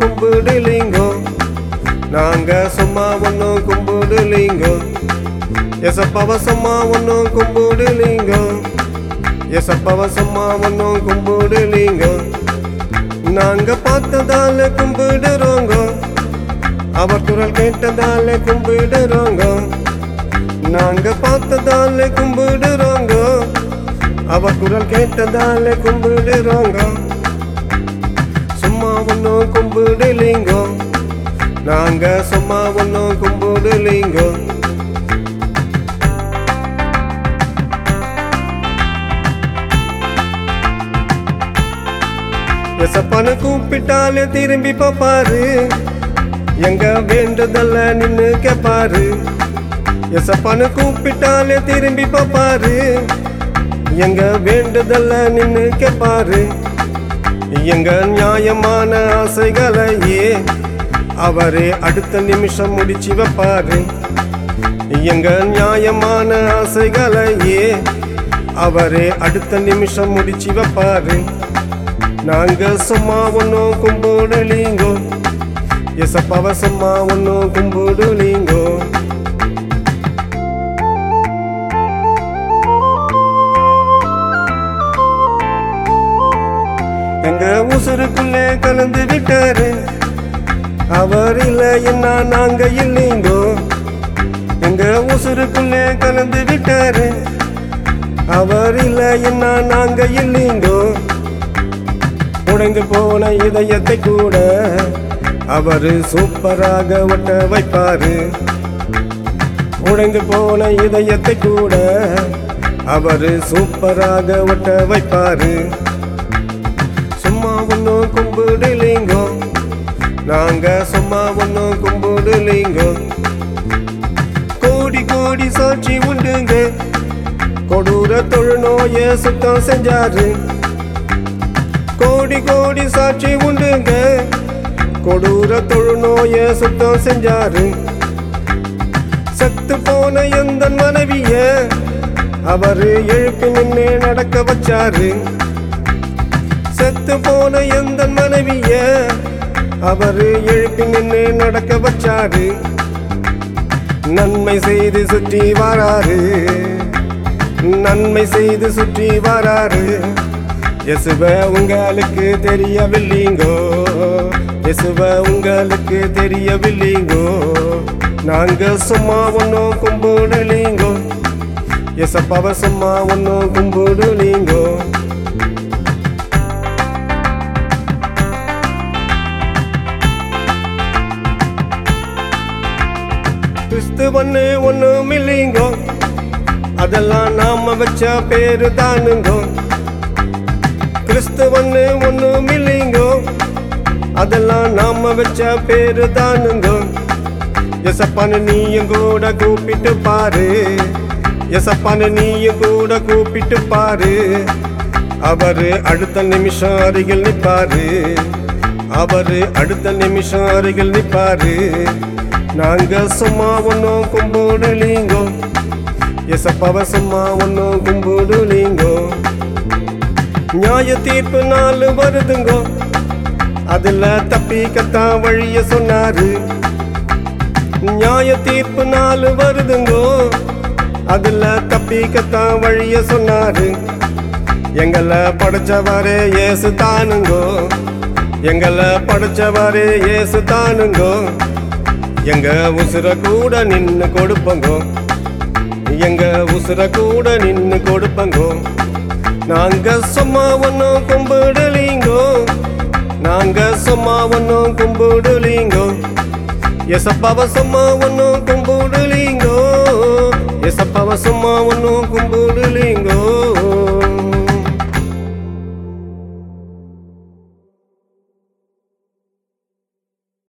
கும்பிடுலிங்கோ. நாங்க சும்மா ஒன்றும் கும்பிடுலிங்கோ. எசப்பவ சும்மா ஒன்றும் கும்பிடுலிங்கோ. எசப்பவ சும்மா ஒன்றும் கும்பிடுலிங்கோ. நாங்க பார்த்ததால கும்பிடுறோங்க. அவர் குரல் கேட்டதால கும்பிடுறோங்க. நாங்க பார்த்ததால கும்பிடுறோங்க. அவ குரல் கேட்டதால கும்பிடுறோங்க. ஒன்றும் நாங்க சும்மா ஒன்றும் கும்பிடலிங்கோ எசப்பான கூப்பிட்டாலே திரும்பி பாப்பாரு எங்க வேண்டுதல்ல நின்னு கேப்பாரு. எசப்பான கூப்பிட்டாலே திரும்பி பாப்பாரு எங்க வேண்டுதல்ல நின்னு கேப்பாரு. எங்க நியாயமான ஆசைகளையே. அவரே அடுத்த நிமிஷம் முடிச்சு வைப்பாரு. எங்க நியாயமான ஆசைகளையே. அவரே அடுத்த நிமிஷம் முடிச்சு வைப்பாரு. நாங்க சும்மா ஒன்றும் கும்பிடுலீங்கோ. எசப்பாவ சும்மா ஒன்றும் கும்பிடுலீங்கோ. எங்க உசுருக்குள்ளே கலந்து விட்டாரு. அவர் இல்லைன்னா நாங்க இல்லைங்கோ. எங்க உசுருக்குள்ளே கலந்து விட்டாரு. அவர் இல்லைன்னா நாங்க இல்லைங்கோ. உடைந்து போன இதயத்தை கூட அவரு சூப்பராக ஒட்ட வைப்பாரு. உடைந்து போன இதயத்தை கூட அவரு சூப்பராக ஒட்ட வைப்பாரு. கும்பிடலிங்கோ நாங்க சும்மா ஒன்றும் கும்பிடலிங்கோ கோடி கோடி சாட்சி உண்டுங்க. கொடூர தொழுநோய சுத்தம் செஞ்சாரு. கோடி கோடி சாட்சி உண்டுங்க. கொடூர தொழுநோய சுத்தம் செஞ்சாரு. செத்து போன எந்த மனைவிய அவரு எழுப்பி நின்று நடக்க வச்சாரு. செத்து போன எந்த மனைவிய அவரு எழுப்பி நின்று நடக்க வச்சாரு. நன்மை செய்து சுற்றி வராரு. நன்மை செய்து சுற்றி வராரு. எசுவ உங்களுக்கு தெரியவில்லைங்கோ? எசுவ உங்களுக்கு தெரியவில்லைங்கோ? நாங்க சும்மா ஒன்றும் கும்பிடலீங்கோ? எசப்பாவ சும்மா ஒன்றும் கும்பிடலீங்கோ? ஒன்று ஒன்றும் இல்லைங்கோ அதெல்லாம் நாம வச்ச பேரு தானுங்கோ கிறிஸ்துவன்னு ஒன்றும் இல்லைங்கோ அதெல்லாம் நாம வச்ச பேரு தானுங்கோ எசப்பான நீயும் கூட கூப்பிட்டு பாரு. எசப்பான நீயும் கூட கூப்பிட்டு பாரு. அவரு அடுத்த நிமிஷம் அருகில் நிப்பாரு. அவரு அடுத்த நிமிஷம் அருகில் நிப்பாரு. நாங்க சும்மா ஒன்றும் கும்பிடலீங்கோ எசப்பாவ சும்மா ஒன்றும் கும்பிடலீங்கோ நியாய தீர்ப்பு நாள் வருதுங்கோ அதுல தப்பிக்கத்தான் வழிய சொன்னாரு நியாய தீர்ப்பு நாள் வருதுங்கோ அதுல தப்பிக்கத்தான் வழிய சொன்னாரு எங்களை படைச்சவரே ஏசு தானுங்கோ எங்களை படைச்சவரே ஏசு தானுங்கோ எங்க உசுர கூட நின்னு கொடுப்பங்கோ? எங்க உசுர கூட நின்னு கொடுப்பங்கோ? நாங்க சும்மா ஒன்னும் கும்பிடலீங்கோ? நாங்க சும்மா ஒன்னும் கும்பிடலீங்கோ? எசப்பாவ சும்மா ஒன்னும் கும்பிடலீங்கோ? எசப்பாவ சும்மா ஒன்னும் கும்பிடலீங்கோ?